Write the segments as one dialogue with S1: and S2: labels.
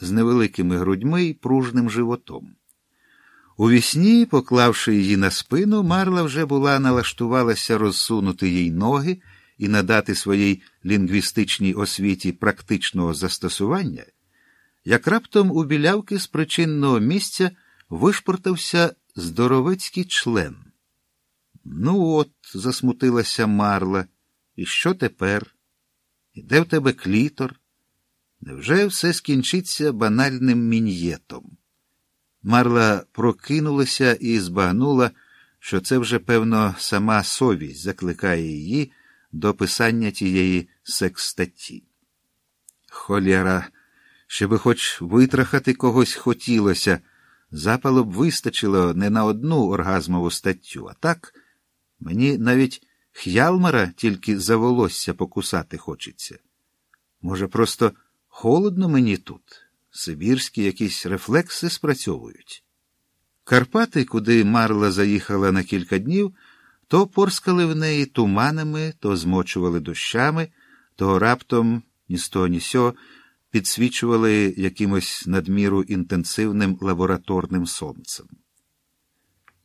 S1: з невеликими грудьми і пружним животом. У вісні, поклавши її на спину, Марла вже була налаштувалася розсунути їй ноги і надати своїй лінгвістичній освіті практичного застосування, як раптом у білявки з причинного місця вишпортався здоровецький член. Ну, от, засмутилася Марла, і що тепер? І де в тебе клітор? Невже все скінчиться банальним мін'єтом? Марла прокинулася і збагнула, що це вже, певно, сама совість закликає її до писання тієї секстатті. Холєра, ще би хоч витрахати когось хотілося, запалу б вистачило не на одну оргазмову статтю, а так мені навіть х'ялмара тільки за волосся покусати хочеться. Може, просто холодно мені тут, сибірські якісь рефлекси спрацьовують. Карпати, куди Марла заїхала на кілька днів, то порскали в неї туманами, то змочували дощами, то раптом ні з того, ні сьо підсвічували якимось надміру інтенсивним лабораторним сонцем.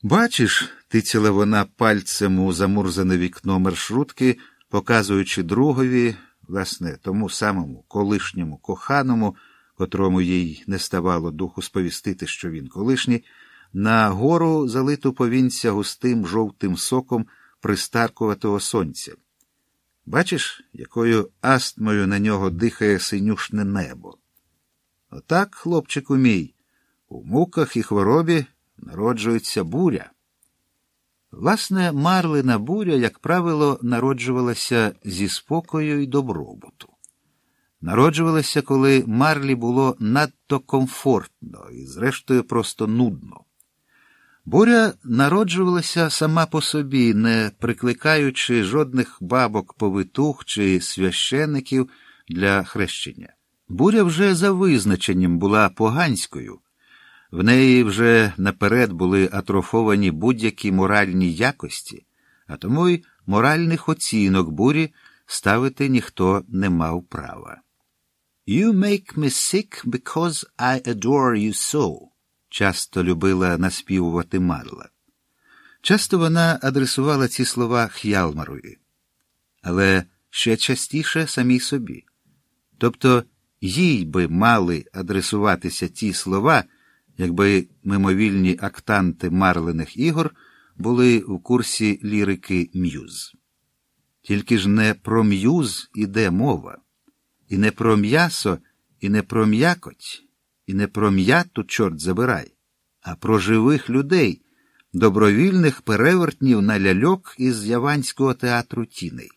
S1: Бачиш, тицяла вона пальцем у замурзане вікно маршрутки, показуючи другові, власне, тому самому колишньому коханому, котрому їй не ставало духу сповістити, що він колишній, на гору залиту повінця густим жовтим соком пристаркуватого сонця. Бачиш, якою астмою на нього дихає синюшне небо. Отак, хлопчику мій, у муках і хворобі народжується буря. Власне, марлина буря, як правило, народжувалася зі спокою і добробуту. Народжувалася, коли марлі було надто комфортно і, зрештою, просто нудно. Буря народжувалася сама по собі, не прикликаючи жодних бабок повитух чи священиків для хрещення. Буря вже за визначенням була поганською, в неї вже наперед були атрофовані будь-які моральні якості, а тому й моральних оцінок бурі ставити ніхто не мав права. You make me sick because I adore you so часто любила наспівувати Марла. Часто вона адресувала ці слова Х'ялмарові, але ще частіше самій собі. Тобто їй би мали адресуватися ті слова, якби мимовільні актанти марлених ігор були в курсі лірики м'юз. Тільки ж не про м'юз іде мова, і не про м'ясо, і не про м'якоть і не про м'яту, чорт забирай, а про живих людей, добровільних перевертнів на ляльок із Яванського театру тіней.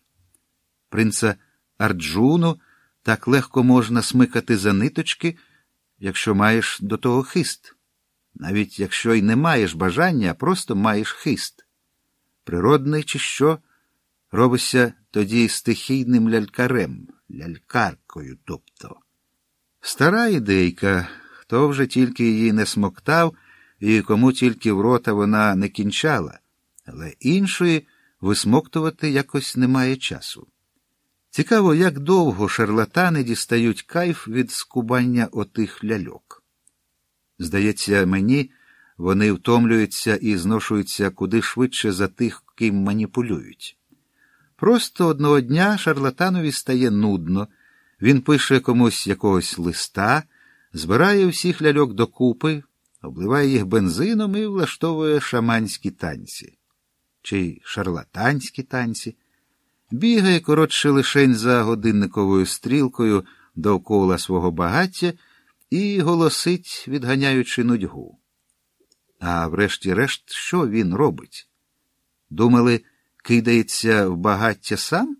S1: Принца Арджуну так легко можна смикати за ниточки, якщо маєш до того хист, навіть якщо й не маєш бажання, а просто маєш хист. Природний, чи що, робишся тоді стихійним лялькарем, лялькаркою, тобто. Стара ідейка, хто вже тільки її не смоктав і кому тільки в рота вона не кінчала, але іншої висмоктувати якось немає часу. Цікаво, як довго шарлатани дістають кайф від скубання отих ляльок. Здається, мені, вони втомлюються і зношуються куди швидше за тих, ким маніпулюють. Просто одного дня шарлатанові стає нудно. Він пише комусь якогось листа, збирає всіх ляльок докупи, обливає їх бензином і влаштовує шаманські танці чи шарлатанські танці, бігає коротше лишень за годинниковою стрілкою довкола свого багаття і голосить, відганяючи нудьгу. А врешті-решт, що він робить? Думали, кидається в багаття сам?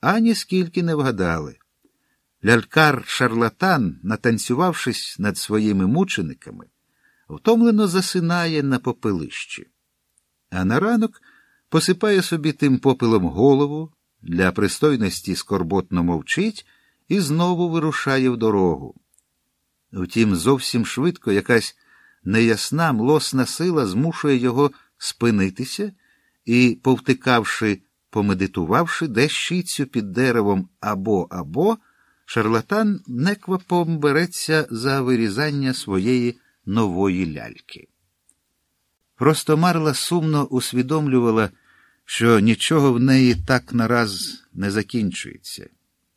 S1: Ані скільки не вгадали. Лялькар шарлатан, натанцювавшись над своїми мучениками, втомлено засинає на попелищі, а на ранок посипає собі тим попелом голову, для пристойності скорботно мовчить і знову вирушає в дорогу. Втім, зовсім швидко якась неясна млосна сила змушує його спинитися і, повтикавши, помедитувавши, дещицю під деревом або або шарлатан неквапом береться за вирізання своєї нової ляльки. Просто Марла сумно усвідомлювала, що нічого в неї так нараз не закінчується.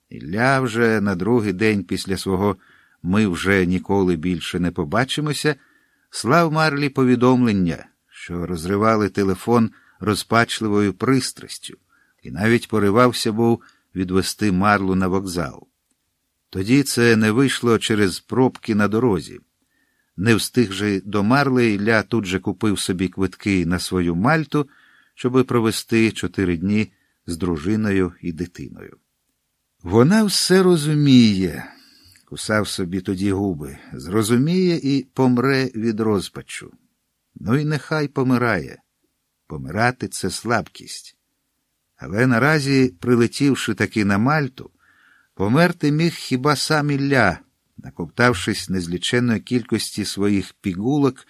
S1: Ілля вже на другий день після свого ми вже ніколи більше не побачимося, слав Марлі повідомлення, що розривали телефон розпачливою пристрастю, і навіть поривався був відвести Марлу на вокзал. Тоді це не вийшло через пробки на дорозі. Не встиг же до Марли, Ілля тут же купив собі квитки на свою мальту, щоби провести чотири дні з дружиною і дитиною. Вона все розуміє, кусав собі тоді губи, зрозуміє і помре від розпачу. Ну і нехай помирає. Помирати це слабкість. Але наразі, прилетівши таки на Мальту, померти міг хіба сам Ілля, наковтавшись незліченої кількості своїх пігулок